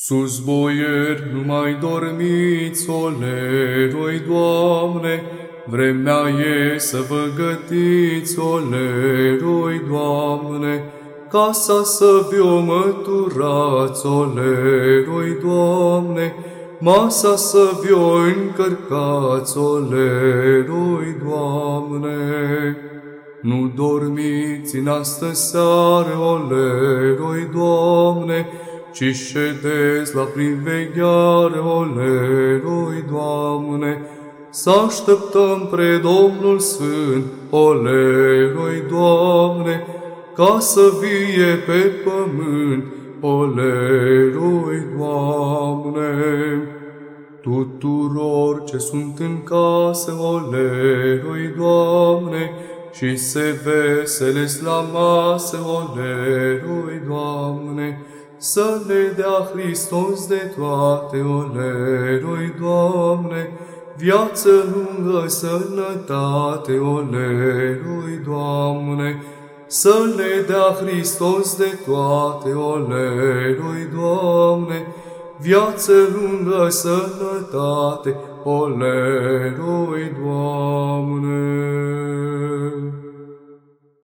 Sus boieri, nu mai dormiți, oleroi, Doamne, vremea e să vă gătiți, oleroi, Doamne, casa să vi-o măturați, oleroi, Doamne, masa să vi-o încărcați, oleroi, Doamne. Nu dormiți în astă seară, oleroi, Doamne, ci ședeți la privegheare, oleroi, Doamne, să așteptăm pre Domnul Sfânt, oleroi, Doamne, ca să vie pe pământ, oleroi, Doamne. Tuturor ce sunt în casă, oleroi, Doamne, și se veselesc la masă, oleroi, Doamne, să le dea Hristos de toate, oleroi, Doamne, viață lungă, sănătate, oleroi, Doamne, să le dea Hristos de toate, oleroi, Doamne, viață lungă, sănătate, oleroi, Doamne.